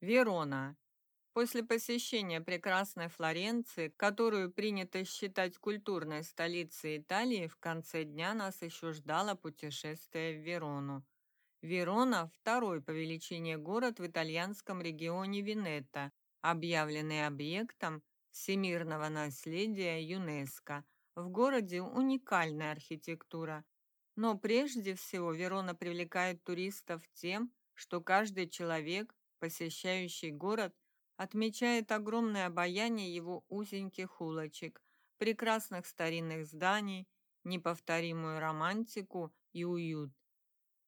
Верона. После посещения прекрасной Флоренции, которую принято считать культурной столицей Италии, в конце дня нас еще ждало путешествие в Верону. Верона – второй по величине город в итальянском регионе Венето, объявленный объектом всемирного наследия ЮНЕСКО. В городе уникальная архитектура. Но прежде всего Верона привлекает туристов тем, что каждый человек, посещающий город, отмечает огромное обаяние его узеньких улочек, прекрасных старинных зданий, неповторимую романтику и уют.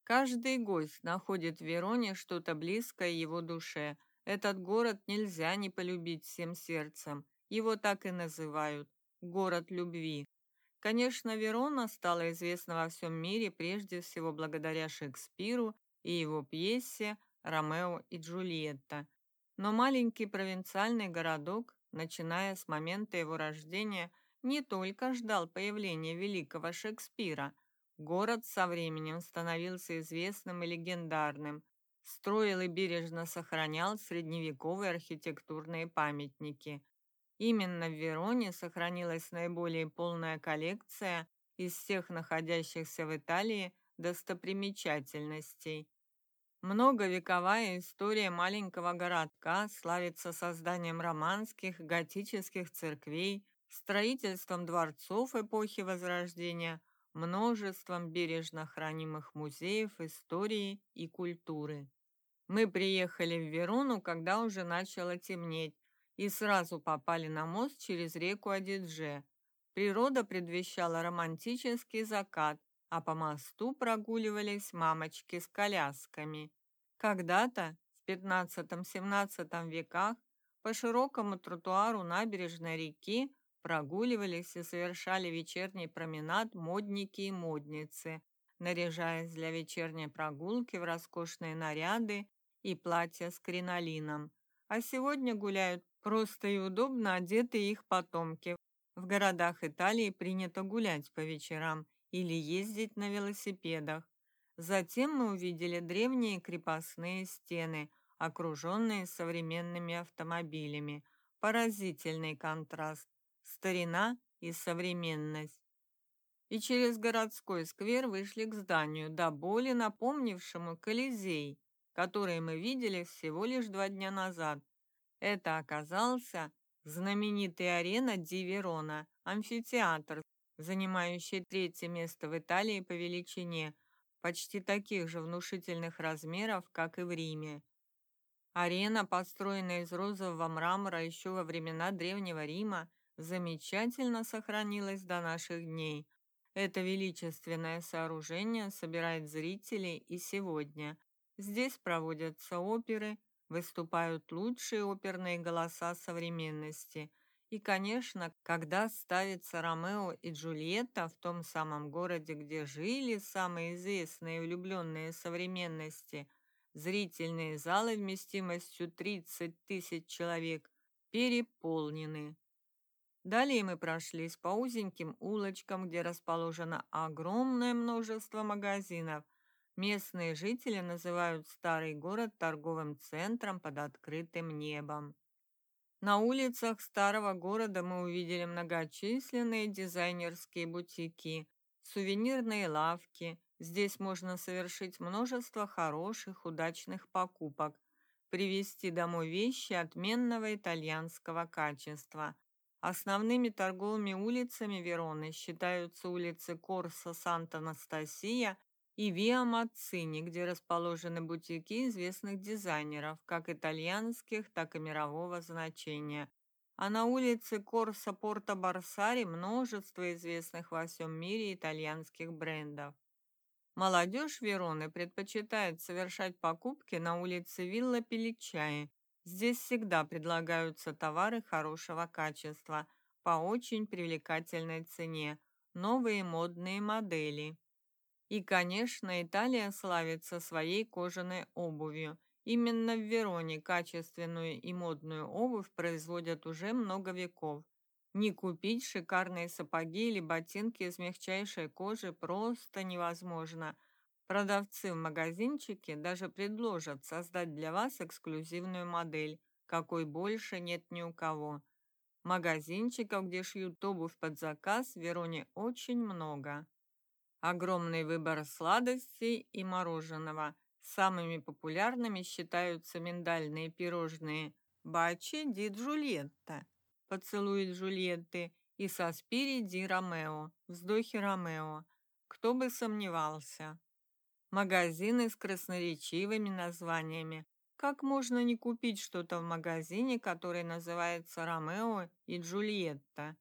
Каждый гость находит в Вероне что-то близкое его душе. Этот город нельзя не полюбить всем сердцем. Его так и называют – город любви. Конечно, Верона стала известна во всем мире прежде всего благодаря Шекспиру и его пьесе «Ромео и Джульетта». Но маленький провинциальный городок, начиная с момента его рождения, не только ждал появления великого Шекспира. Город со временем становился известным и легендарным, строил и бережно сохранял средневековые архитектурные памятники. Именно в Вероне сохранилась наиболее полная коллекция из всех находящихся в Италии достопримечательностей. Многовековая история маленького городка славится созданием романских, готических церквей, строительством дворцов эпохи Возрождения, множеством бережно хранимых музеев истории и культуры. Мы приехали в Верону, когда уже начало темнеть, и сразу попали на мост через реку Адидже. Природа предвещала романтический закат, а по мосту прогуливались мамочки с колясками. Когда-то, в XV-XVII веках, по широкому тротуару набережной реки прогуливались и совершали вечерний променад модники и модницы, наряжаясь для вечерней прогулки в роскошные наряды и платья с кринолином. А сегодня гуляют просто и удобно одетые их потомки. В городах Италии принято гулять по вечерам или ездить на велосипедах. Затем мы увидели древние крепостные стены, окруженные современными автомобилями. Поразительный контраст. Старина и современность. И через городской сквер вышли к зданию, до боли напомнившему Колизей, который мы видели всего лишь два дня назад. Это оказался знаменитый арена Ди Верона, амфитеатр занимающий третье место в Италии по величине, почти таких же внушительных размеров, как и в Риме. Арена, построенная из розового мрамора еще во времена Древнего Рима, замечательно сохранилась до наших дней. Это величественное сооружение собирает зрителей и сегодня. Здесь проводятся оперы, выступают лучшие оперные голоса современности – и, конечно, когда ставится Ромео и Джульетта в том самом городе, где жили самые известные влюбленные современности, зрительные залы вместимостью 30 тысяч человек переполнены. Далее мы прошлись по узеньким улочкам, где расположено огромное множество магазинов. Местные жители называют старый город торговым центром под открытым небом. На улицах старого города мы увидели многочисленные дизайнерские бутики, сувенирные лавки. Здесь можно совершить множество хороших, удачных покупок, привезти домой вещи отменного итальянского качества. Основными торговыми улицами Вероны считаются улицы Корса Санта-Анастасия и Виа Мацини, где расположены бутики известных дизайнеров, как итальянских, так и мирового значения. А на улице Корса Порто Барсари множество известных во всем мире итальянских брендов. Молодежь Вероны предпочитает совершать покупки на улице Вилла Пеличаи. Здесь всегда предлагаются товары хорошего качества по очень привлекательной цене, новые модные модели. И, конечно, Италия славится своей кожаной обувью. Именно в Вероне качественную и модную обувь производят уже много веков. Не купить шикарные сапоги или ботинки из мягчайшей кожи просто невозможно. Продавцы в магазинчике даже предложат создать для вас эксклюзивную модель, какой больше нет ни у кого. Магазинчиков, где шьют обувь под заказ, в Вероне очень много. Огромный выбор сладостей и мороженого. Самыми популярными считаются миндальные пирожные Бачи ди Джульетта, поцелуй Джульетты, и Саспири ди Ромео, вздохи Ромео. Кто бы сомневался. Магазины с красноречивыми названиями. Как можно не купить что-то в магазине, который называется Ромео и Джульетта?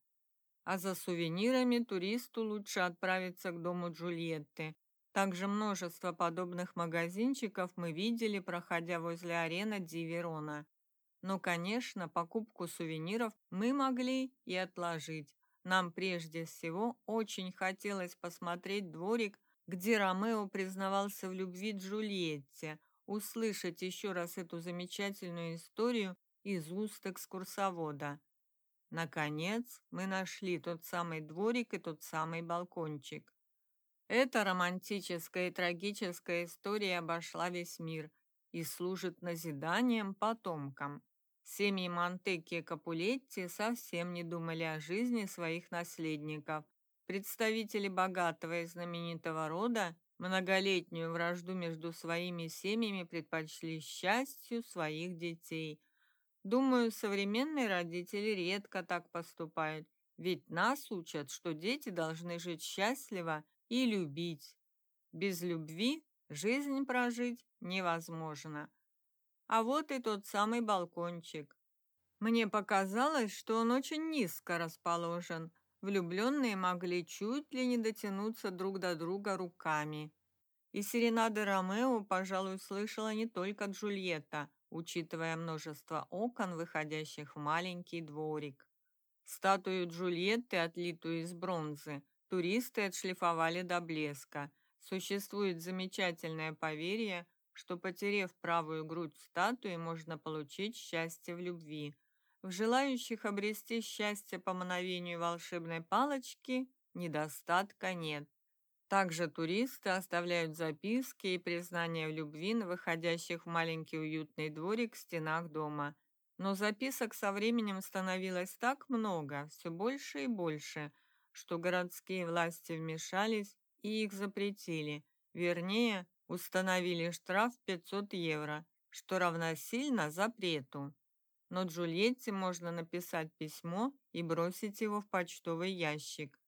А за сувенирами туристу лучше отправиться к дому Джульетты. Также множество подобных магазинчиков мы видели, проходя возле арены Ди Верона. Но, конечно, покупку сувениров мы могли и отложить. Нам прежде всего очень хотелось посмотреть дворик, где Ромео признавался в любви Джульетте, услышать еще раз эту замечательную историю из уст экскурсовода. Наконец, мы нашли тот самый дворик и тот самый балкончик. Эта романтическая и трагическая история обошла весь мир и служит назиданием потомкам. Семьи Монтекки и Капулетти совсем не думали о жизни своих наследников. Представители богатого и знаменитого рода многолетнюю вражду между своими семьями предпочли счастью своих детей. Думаю, современные родители редко так поступают, ведь нас учат, что дети должны жить счастливо и любить. Без любви жизнь прожить невозможно. А вот и тот самый балкончик. Мне показалось, что он очень низко расположен. Влюбленные могли чуть ли не дотянуться друг до друга руками. И серенады Ромео, пожалуй, слышала не только Джульетта, учитывая множество окон, выходящих в маленький дворик. Статую Джульетты, отлитую из бронзы, туристы отшлифовали до блеска. Существует замечательное поверье, что, потерев правую грудь статуи, можно получить счастье в любви. В желающих обрести счастье по мановению волшебной палочки недостатка нет. Также туристы оставляют записки и признания в любви на выходящих в маленький уютный дворик стенах дома. Но записок со временем становилось так много, все больше и больше, что городские власти вмешались и их запретили. Вернее, установили штраф 500 евро, что равносильно запрету. Но Джульетте можно написать письмо и бросить его в почтовый ящик.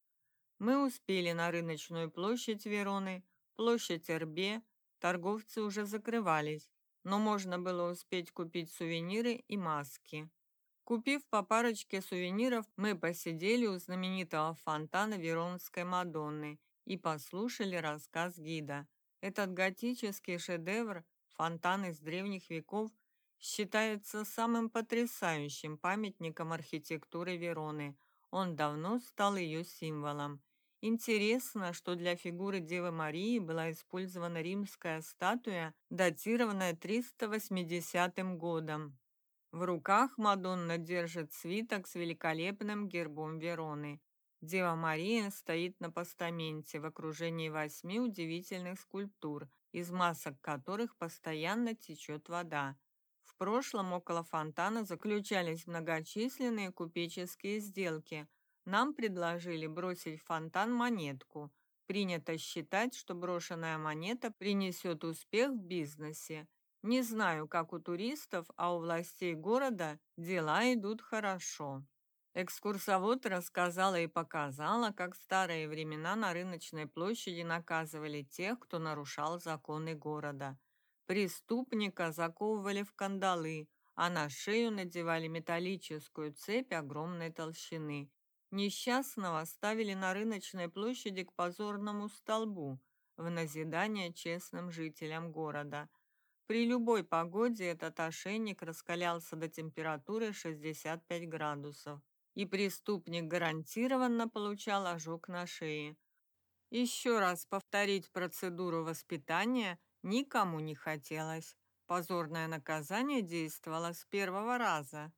Мы успели на рыночную площадь Вероны, площадь Эрбе, торговцы уже закрывались, но можно было успеть купить сувениры и маски. Купив по парочке сувениров, мы посидели у знаменитого фонтана Веронской Мадонны и послушали рассказ гида. Этот готический шедевр, фонтан из древних веков, считается самым потрясающим памятником архитектуры Вероны. Он давно стал ее символом. Интересно, что для фигуры Девы Марии была использована римская статуя, датированная 380 годом. В руках Мадонна держит свиток с великолепным гербом Вероны. Дева Мария стоит на постаменте в окружении восьми удивительных скульптур, из масок которых постоянно течет вода. В прошлом около фонтана заключались многочисленные купеческие сделки. Нам предложили бросить в фонтан монетку. Принято считать, что брошенная монета принесет успех в бизнесе. Не знаю, как у туристов, а у властей города дела идут хорошо. Экскурсовод рассказала и показала, как в старые времена на рыночной площади наказывали тех, кто нарушал законы города. Преступника заковывали в кандалы, а на шею надевали металлическую цепь огромной толщины. Несчастного ставили на рыночной площади к позорному столбу в назидание честным жителям города. При любой погоде этот ошейник раскалялся до температуры 65 градусов и преступник гарантированно получал ожог на шее. Еще раз повторить процедуру воспитания никому не хотелось. Позорное наказание действовало с первого раза.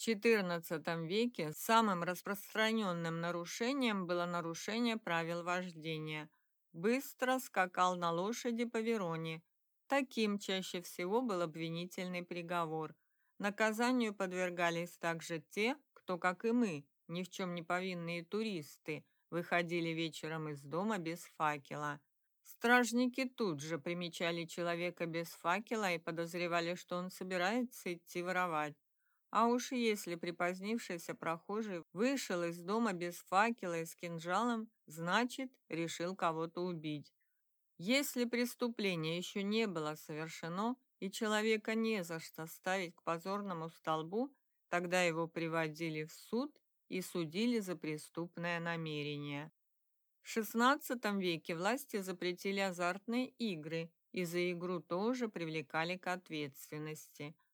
XIV веке самым распространенным нарушением было нарушение правил вождения. быстро скакал на лошади по Вероне. Таким чаще всего был обвинительный приговор. Наказанию подвергались также те, кто, как и мы, ни в чем не повинные туристы, выходили вечером из дома без факела. Стражники тут же примечали человека без факела и подозревали, что он собирается идти воровать. А уж если припозднившийся прохожий вышел из дома без факела и с кинжалом, значит, решил кого-то убить. Если преступление еще не было совершено и человека не за что ставить к позорному столбу, тогда его приводили в суд и судили за преступное намерение. В XVI веке власти запретили азартные игры и за игру тоже привлекали к ответственности –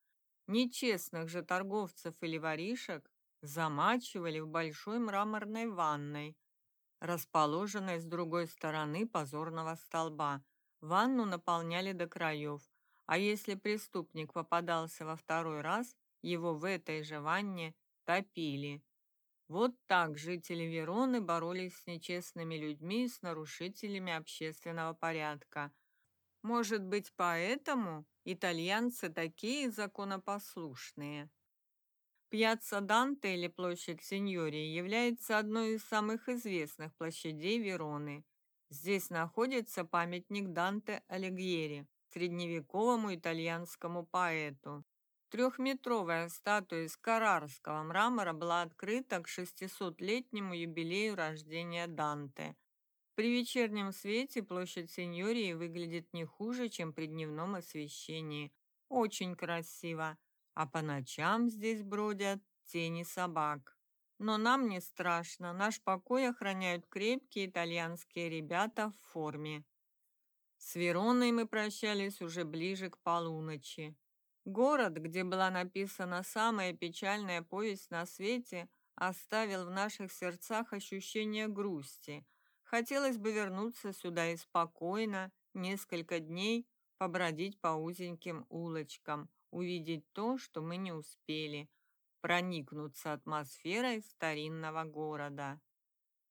Нечестных же торговцев или воришек замачивали в большой мраморной ванной, расположенной с другой стороны позорного столба. Ванну наполняли до краев, а если преступник попадался во второй раз, его в этой же ванне топили. Вот так жители Вероны боролись с нечестными людьми и с нарушителями общественного порядка. Может быть, поэтому Итальянцы такие законопослушные. Пьяцца Данте или площадь Синьории является одной из самых известных площадей Вероны. Здесь находится памятник Данте Алигьери, средневековому итальянскому поэту. Трехметровая статуя из карарского мрамора была открыта к 600-летнему юбилею рождения Данте – при вечернем свете площадь Синьории выглядит не хуже, чем при дневном освещении. Очень красиво. А по ночам здесь бродят тени собак. Но нам не страшно. Наш покой охраняют крепкие итальянские ребята в форме. С Вероной мы прощались уже ближе к полуночи. Город, где была написана самая печальная повесть на свете, оставил в наших сердцах ощущение грусти – Хотелось бы вернуться сюда и спокойно, несколько дней побродить по узеньким улочкам, увидеть то, что мы не успели, проникнуться атмосферой старинного города.